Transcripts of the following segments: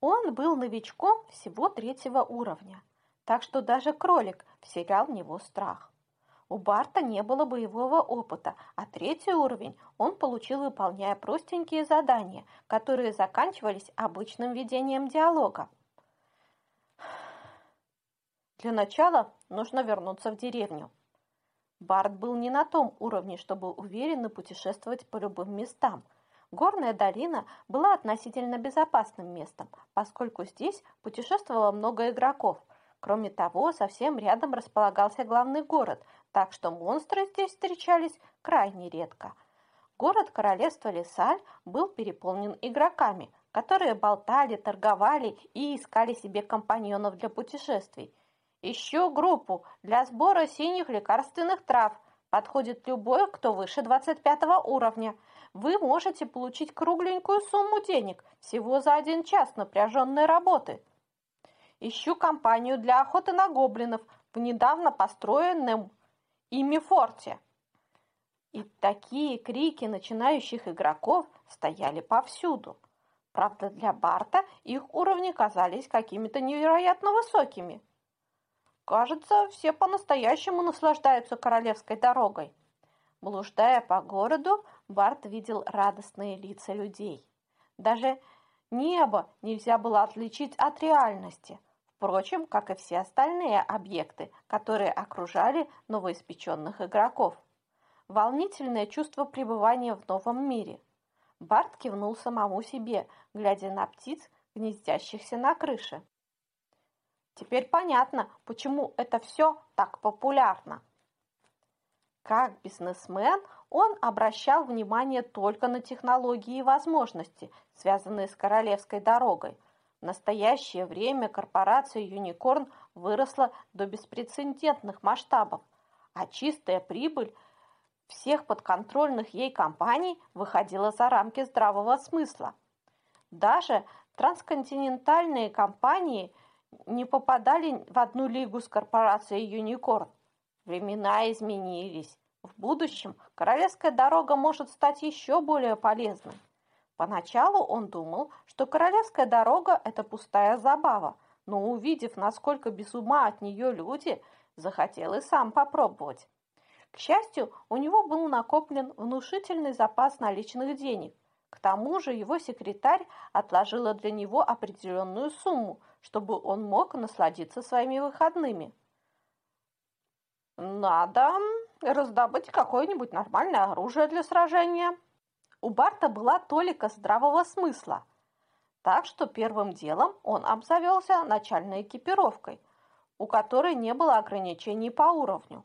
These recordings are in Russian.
Он был новичком всего третьего уровня, так что даже кролик вселял в него страх. У Барта не было боевого опыта, а третий уровень он получил, выполняя простенькие задания, которые заканчивались обычным ведением диалога. Для начала нужно вернуться в деревню. Барт был не на том уровне, чтобы уверенно путешествовать по любым местам. Горная долина была относительно безопасным местом, поскольку здесь путешествовало много игроков. Кроме того, совсем рядом располагался главный город – так что монстры здесь встречались крайне редко. Город королевства Лесаль был переполнен игроками, которые болтали, торговали и искали себе компаньонов для путешествий. Ищу группу для сбора синих лекарственных трав. Подходит любой, кто выше 25 уровня. Вы можете получить кругленькую сумму денег всего за один час напряженной работы. Ищу компанию для охоты на гоблинов в недавно построенном и Мифорте. И такие крики начинающих игроков стояли повсюду. Правда, для Барта их уровни казались какими-то невероятно высокими. Кажется, все по-настоящему наслаждаются королевской дорогой. Блуждая по городу, Барт видел радостные лица людей. Даже небо нельзя было отличить от реальности – впрочем, как и все остальные объекты, которые окружали новоиспеченных игроков. Волнительное чувство пребывания в новом мире. Барт кивнул самому себе, глядя на птиц, гнездящихся на крыше. Теперь понятно, почему это все так популярно. Как бизнесмен он обращал внимание только на технологии и возможности, связанные с королевской дорогой – в настоящее время корпорация Unicorn выросла до беспрецедентных масштабов, а чистая прибыль всех подконтрольных ей компаний выходила за рамки здравого смысла. Даже трансконтинентальные компании не попадали в одну лигу с корпорацией Unicorn. Времена изменились. В будущем королевская дорога может стать еще более полезной. Поначалу он думал, что королевская дорога – это пустая забава, но увидев, насколько без ума от нее люди, захотел и сам попробовать. К счастью, у него был накоплен внушительный запас наличных денег. К тому же его секретарь отложила для него определенную сумму, чтобы он мог насладиться своими выходными. «Надо раздобыть какое-нибудь нормальное оружие для сражения», у Барта была толика здравого смысла, так что первым делом он обзавелся начальной экипировкой, у которой не было ограничений по уровню.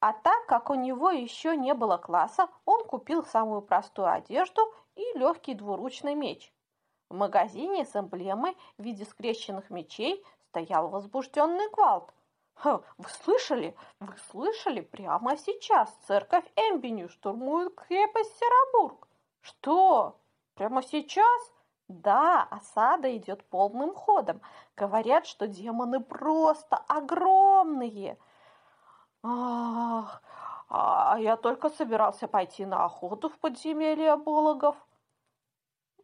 А так как у него еще не было класса, он купил самую простую одежду и легкий двуручный меч. В магазине с эмблемой в виде скрещенных мечей стоял возбужденный гвалт. Вы слышали? Вы слышали? Прямо сейчас церковь Эмбеню штурмует крепость Серабург. Что? Прямо сейчас? Да, осада идет полным ходом. Говорят, что демоны просто огромные. Ах, а я только собирался пойти на охоту в подземелье бологов.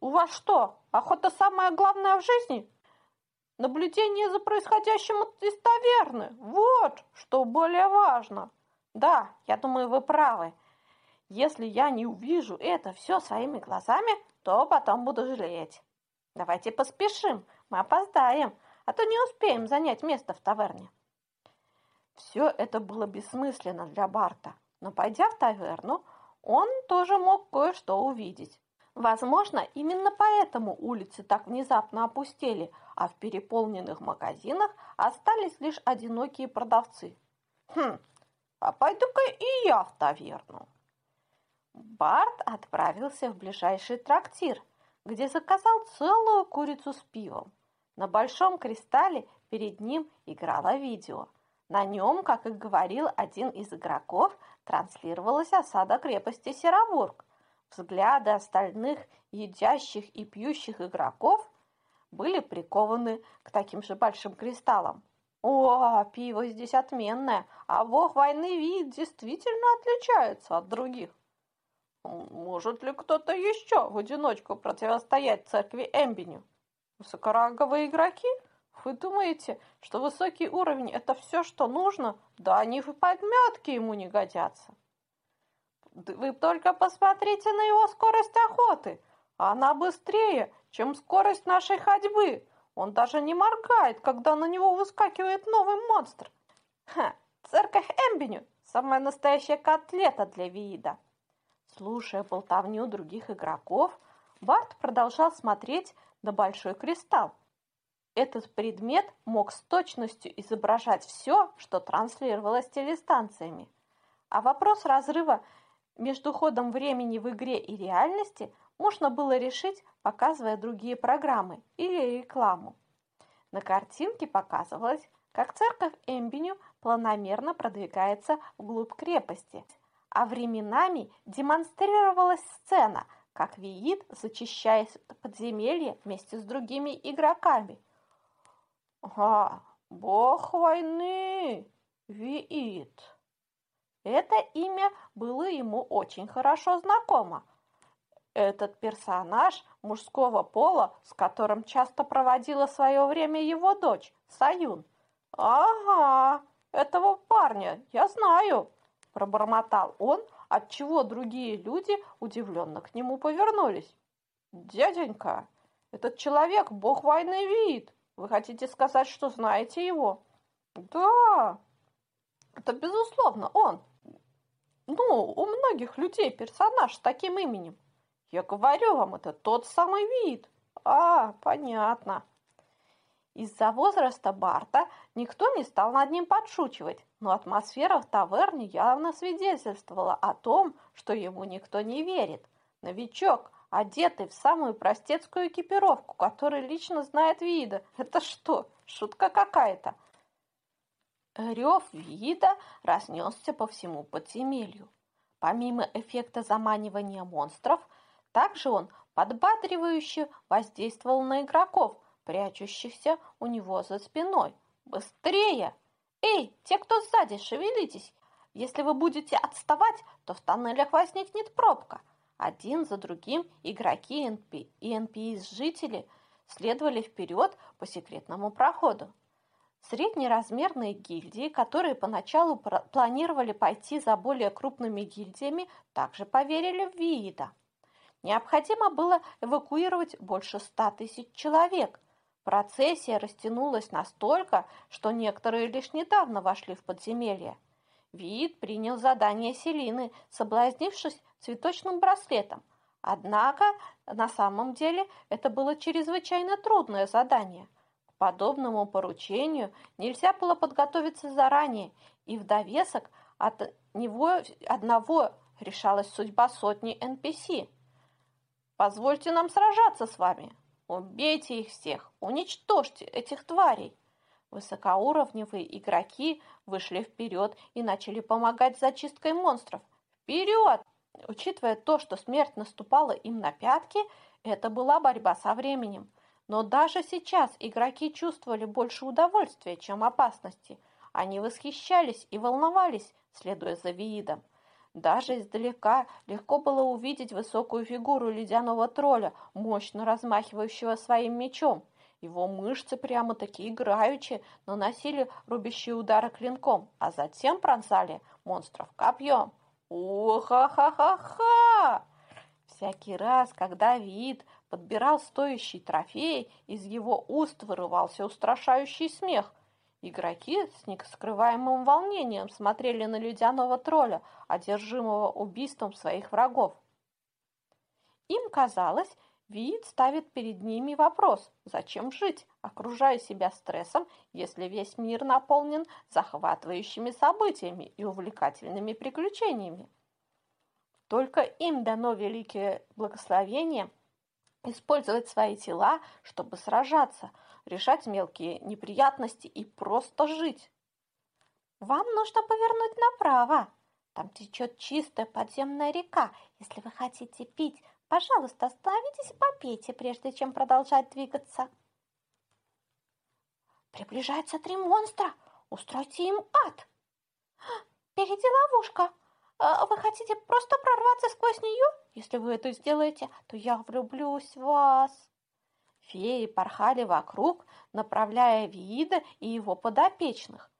У вас что, охота самая главная в жизни? Наблюдение за происходящим из таверны. Вот, что более важно. Да, я думаю, вы правы. Если я не увижу это все своими глазами, то потом буду жалеть. Давайте поспешим, мы опоздаем, а то не успеем занять место в таверне. Все это было бессмысленно для Барта, но пойдя в таверну, он тоже мог кое-что увидеть. Возможно, именно поэтому улицы так внезапно опустели, а в переполненных магазинах остались лишь одинокие продавцы. Хм, а пойду-ка и я в таверну. Барт отправился в ближайший трактир, где заказал целую курицу с пивом. На большом кристалле перед ним играло видео. На нем, как и говорил один из игроков, транслировалась осада крепости Серобург – Взгляды остальных едящих и пьющих игроков были прикованы к таким же большим кристаллам. О, пиво здесь отменное, а бог войны вид действительно отличается от других. Может ли кто-то еще в одиночку противостоять церкви Эмбеню? Высокоранговые игроки? Вы думаете, что высокий уровень – это все, что нужно? Да они в подметки ему не годятся. Вы только посмотрите на его скорость охоты. Она быстрее, чем скорость нашей ходьбы. Он даже не моргает, когда на него выскакивает новый монстр. Ха, церковь Эмбеню – самая настоящая котлета для вида. Слушая болтовню других игроков, Барт продолжал смотреть на большой кристалл. Этот предмет мог с точностью изображать все, что транслировалось телестанциями. А вопрос разрыва между ходом времени в игре и реальности можно было решить, показывая другие программы или рекламу. На картинке показывалось, как церковь Эмбеню планомерно продвигается вглубь крепости, а временами демонстрировалась сцена, как Виит зачищает подземелье вместе с другими игроками. «Ага, бог войны, Виит!» Это имя было ему очень хорошо знакомо. Этот персонаж мужского пола, с которым часто проводила свое время его дочь, Саюн. «Ага, этого парня я знаю», – пробормотал он, отчего другие люди удивленно к нему повернулись. «Дяденька, этот человек – бог войны вид. Вы хотите сказать, что знаете его?» «Да, это безусловно он», ну, у многих людей персонаж с таким именем. Я говорю вам, это тот самый вид. А, понятно. Из-за возраста Барта никто не стал над ним подшучивать, но атмосфера в таверне явно свидетельствовала о том, что ему никто не верит. Новичок, одетый в самую простецкую экипировку, который лично знает вида. Это что, шутка какая-то? Рев вида разнесся по всему подземелью. Помимо эффекта заманивания монстров, также он подбадривающе воздействовал на игроков, прячущихся у него за спиной. «Быстрее! Эй, те, кто сзади, шевелитесь! Если вы будете отставать, то в тоннелях возникнет пробка». Один за другим игроки и NPS-жители следовали вперед по секретному проходу. Среднеразмерные гильдии, которые поначалу планировали пойти за более крупными гильдиями, также поверили в Виида. Необходимо было эвакуировать больше ста тысяч человек. Процессия растянулась настолько, что некоторые лишь недавно вошли в подземелье. Виит принял задание Селины, соблазнившись цветочным браслетом. Однако, на самом деле, это было чрезвычайно трудное задание – подобному поручению нельзя было подготовиться заранее, и в довесок от него одного решалась судьба сотни NPC. Позвольте нам сражаться с вами. Убейте их всех, уничтожьте этих тварей. Высокоуровневые игроки вышли вперед и начали помогать зачисткой монстров. Вперед! Учитывая то, что смерть наступала им на пятки, это была борьба со временем – но даже сейчас игроки чувствовали больше удовольствия, чем опасности. Они восхищались и волновались, следуя за Виидом. Даже издалека легко было увидеть высокую фигуру ледяного тролля, мощно размахивающего своим мечом. Его мышцы прямо-таки играючи наносили рубящие удары клинком, а затем пронзали монстров копьем. О-ха-ха-ха-ха! Всякий раз, когда вид подбирал стоящий трофей, из его уст вырывался устрашающий смех. Игроки с нескрываемым волнением смотрели на ледяного тролля, одержимого убийством своих врагов. Им казалось, вид ставит перед ними вопрос, зачем жить, окружая себя стрессом, если весь мир наполнен захватывающими событиями и увлекательными приключениями. Только им дано великое благословение – использовать свои тела, чтобы сражаться, решать мелкие неприятности и просто жить. Вам нужно повернуть направо. Там течет чистая подземная река. Если вы хотите пить, пожалуйста, остановитесь и попейте, прежде чем продолжать двигаться. Приближаются три монстра. Устройте им ад. Впереди ловушка. А вы хотите просто прорваться сквозь нее? Если вы это сделаете, то я влюблюсь в вас. Феи порхали вокруг, направляя Виида и его подопечных.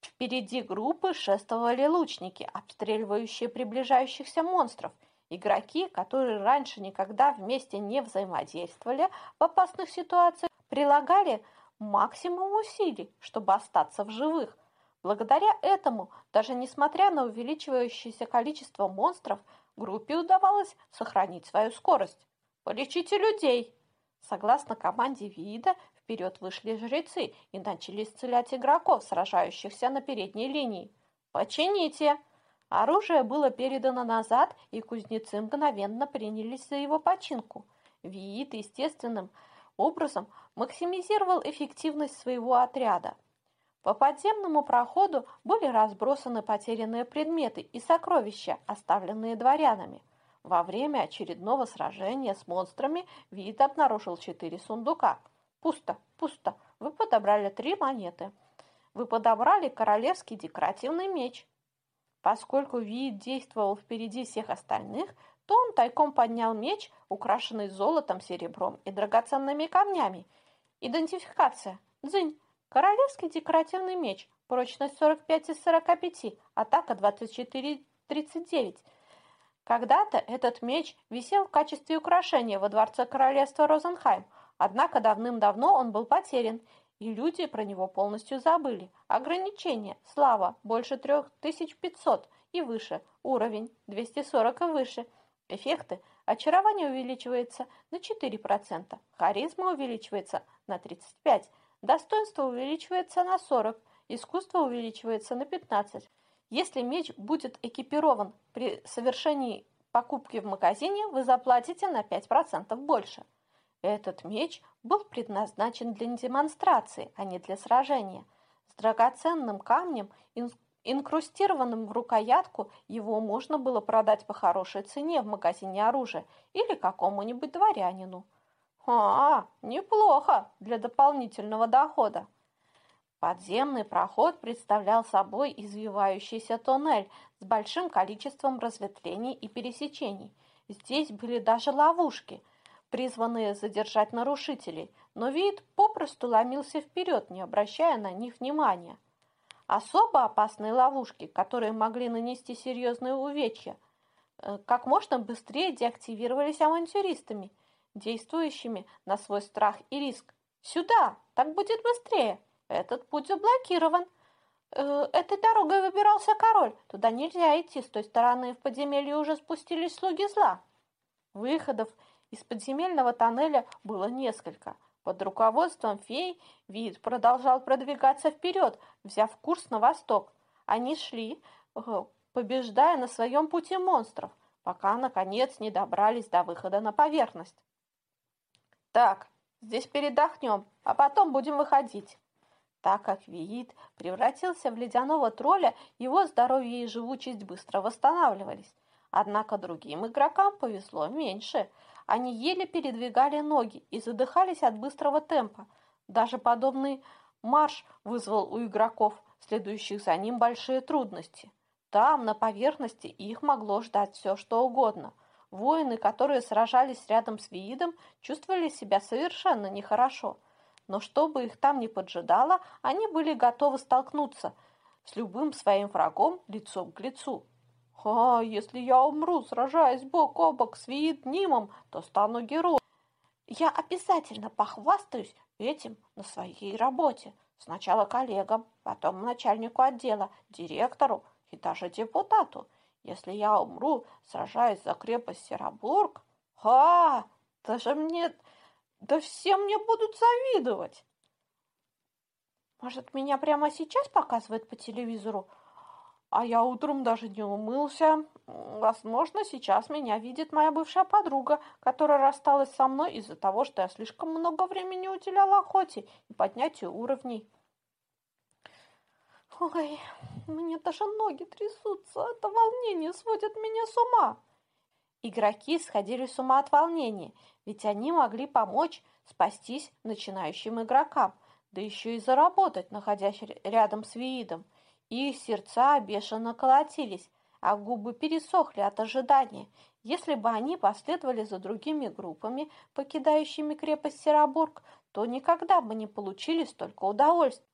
Впереди группы шествовали лучники, обстреливающие приближающихся монстров. Игроки, которые раньше никогда вместе не взаимодействовали в опасных ситуациях, прилагали максимум усилий, чтобы остаться в живых. Благодаря этому, даже несмотря на увеличивающееся количество монстров, группе удавалось сохранить свою скорость. «Полечите людей!» Согласно команде вида, вперед вышли жрецы и начали исцелять игроков, сражающихся на передней линии. «Почините!» Оружие было передано назад, и кузнецы мгновенно принялись за его починку. Виит естественным образом максимизировал эффективность своего отряда. По подземному проходу были разбросаны потерянные предметы и сокровища, оставленные дворянами. Во время очередного сражения с монстрами Вид обнаружил четыре сундука. Пусто, пусто. Вы подобрали три монеты. Вы подобрали королевский декоративный меч. Поскольку Вид действовал впереди всех остальных, то он тайком поднял меч, украшенный золотом, серебром и драгоценными камнями. Идентификация. Дзынь. Королевский декоративный меч. Прочность 45 из 45. Атака 24-39. Когда-то этот меч висел в качестве украшения во дворце королевства Розенхайм, однако давным-давно он был потерян, и люди про него полностью забыли. Ограничение. Слава. Больше 3500 и выше. Уровень. 240 и выше. Эффекты. Очарование увеличивается на 4%. Харизма увеличивается на 35%. Достоинство увеличивается на 40%. Искусство увеличивается на 15%. Если меч будет экипирован при совершении покупки в магазине, вы заплатите на 5% больше. Этот меч был предназначен для демонстрации, а не для сражения. С драгоценным камнем, инкрустированным в рукоятку, его можно было продать по хорошей цене в магазине оружия или какому-нибудь дворянину. А, неплохо для дополнительного дохода. Подземный проход представлял собой извивающийся тоннель с большим количеством разветвлений и пересечений. Здесь были даже ловушки, призванные задержать нарушителей, но вид попросту ломился вперед, не обращая на них внимания. Особо опасные ловушки, которые могли нанести серьезные увечья, э, как можно быстрее деактивировались авантюристами, действующими на свой страх и риск. «Сюда! Так будет быстрее!» Этот путь заблокирован. Э, этой дорогой выбирался король. Туда нельзя идти. С той стороны в подземелье уже спустились слуги зла. Выходов из подземельного тоннеля было несколько. Под руководством фей вид продолжал продвигаться вперед, взяв курс на восток. Они шли, э, побеждая на своем пути монстров, пока, наконец, не добрались до выхода на поверхность. «Так, здесь передохнем, а потом будем выходить». Так как Виит превратился в ледяного тролля, его здоровье и живучесть быстро восстанавливались. Однако другим игрокам повезло меньше. Они еле передвигали ноги и задыхались от быстрого темпа. Даже подобный марш вызвал у игроков, следующих за ним, большие трудности. Там, на поверхности, их могло ждать все, что угодно. Воины, которые сражались рядом с Виидом, чувствовали себя совершенно нехорошо – но чтобы их там не поджидало, они были готовы столкнуться с любым своим врагом лицом к лицу. «А, если я умру, сражаясь бок о бок с Виетнимом, то стану героем. Я обязательно похвастаюсь этим на своей работе. Сначала коллегам, потом начальнику отдела, директору и даже депутату. Если я умру, сражаясь за крепость Серобург, а, даже мне да все мне будут завидовать. Может, меня прямо сейчас показывают по телевизору? А я утром даже не умылся. Возможно, сейчас меня видит моя бывшая подруга, которая рассталась со мной из-за того, что я слишком много времени уделяла охоте и поднятию уровней. Ой, мне даже ноги трясутся. Это волнение сводит меня с ума. Игроки сходили с ума от волнения, ведь они могли помочь спастись начинающим игрокам, да еще и заработать, находясь рядом с Виидом. Их сердца бешено колотились, а губы пересохли от ожидания, Если бы они последовали за другими группами, покидающими крепость Серобург, то никогда бы не получили столько удовольствия.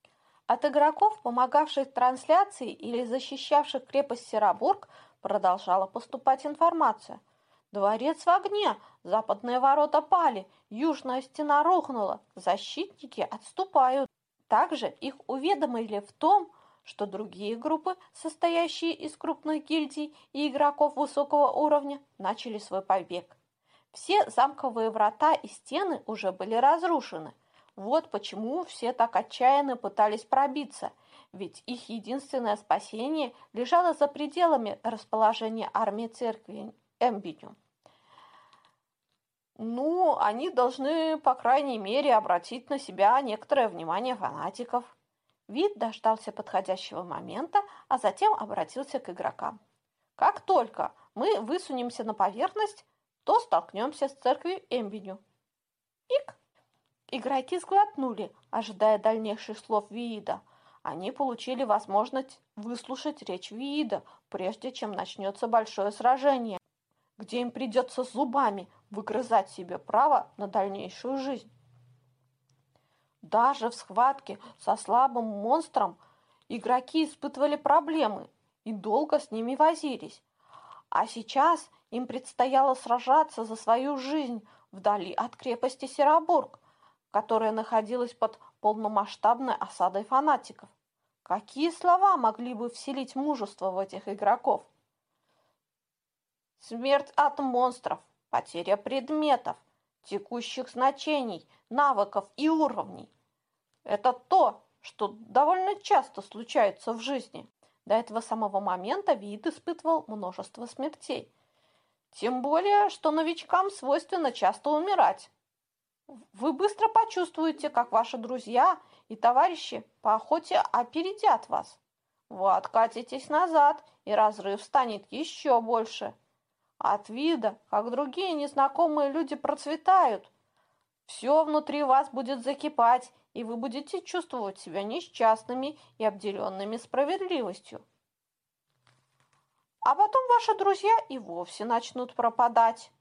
От игроков, помогавших трансляции или защищавших крепость Серобург, продолжала поступать информация. Дворец в огне, западные ворота пали, южная стена рухнула, защитники отступают. Также их уведомили в том, что другие группы, состоящие из крупных гильдий и игроков высокого уровня, начали свой побег. Все замковые врата и стены уже были разрушены. Вот почему все так отчаянно пытались пробиться, ведь их единственное спасение лежало за пределами расположения армии церкви Эмбиню. Ну, они должны, по крайней мере, обратить на себя некоторое внимание фанатиков – Вид дождался подходящего момента, а затем обратился к игрокам. Как только мы высунемся на поверхность, то столкнемся с церковью Эмбиню. Ик! Игроки сглотнули, ожидая дальнейших слов Виида. Они получили возможность выслушать речь Виида, прежде чем начнется большое сражение, где им придется зубами выгрызать себе право на дальнейшую жизнь. Даже в схватке со слабым монстром игроки испытывали проблемы и долго с ними возились. А сейчас им предстояло сражаться за свою жизнь вдали от крепости Серобург, которая находилась под полномасштабной осадой фанатиков. Какие слова могли бы вселить мужество в этих игроков? Смерть от монстров, потеря предметов, текущих значений, навыков и уровней. Это то, что довольно часто случается в жизни. До этого самого момента вид испытывал множество смертей. Тем более, что новичкам свойственно часто умирать. Вы быстро почувствуете, как ваши друзья и товарищи по охоте опередят вас. Вы откатитесь назад, и разрыв станет еще больше. От вида, как другие незнакомые люди процветают, все внутри вас будет закипать, и вы будете чувствовать себя несчастными и обделенными справедливостью. А потом ваши друзья и вовсе начнут пропадать.